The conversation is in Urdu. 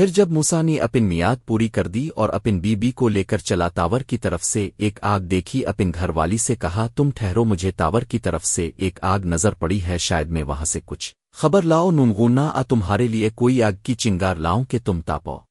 پھر جب موسا نے اپن میاد پوری کر دی اور اپن بی بی کو لے کر چلا تاور کی طرف سے ایک آگ دیکھی، اپن گھر والی سے کہا، تم ٹھہرو، مجھے تاور کی طرف سے ایک آگ نظر پڑی ہے، شاید میں وہاں سے کچھ خبر لاؤ نونگونا آ تمہارے لیے کوئی آگ کی چنگار لاؤں کہ تم تاپو۔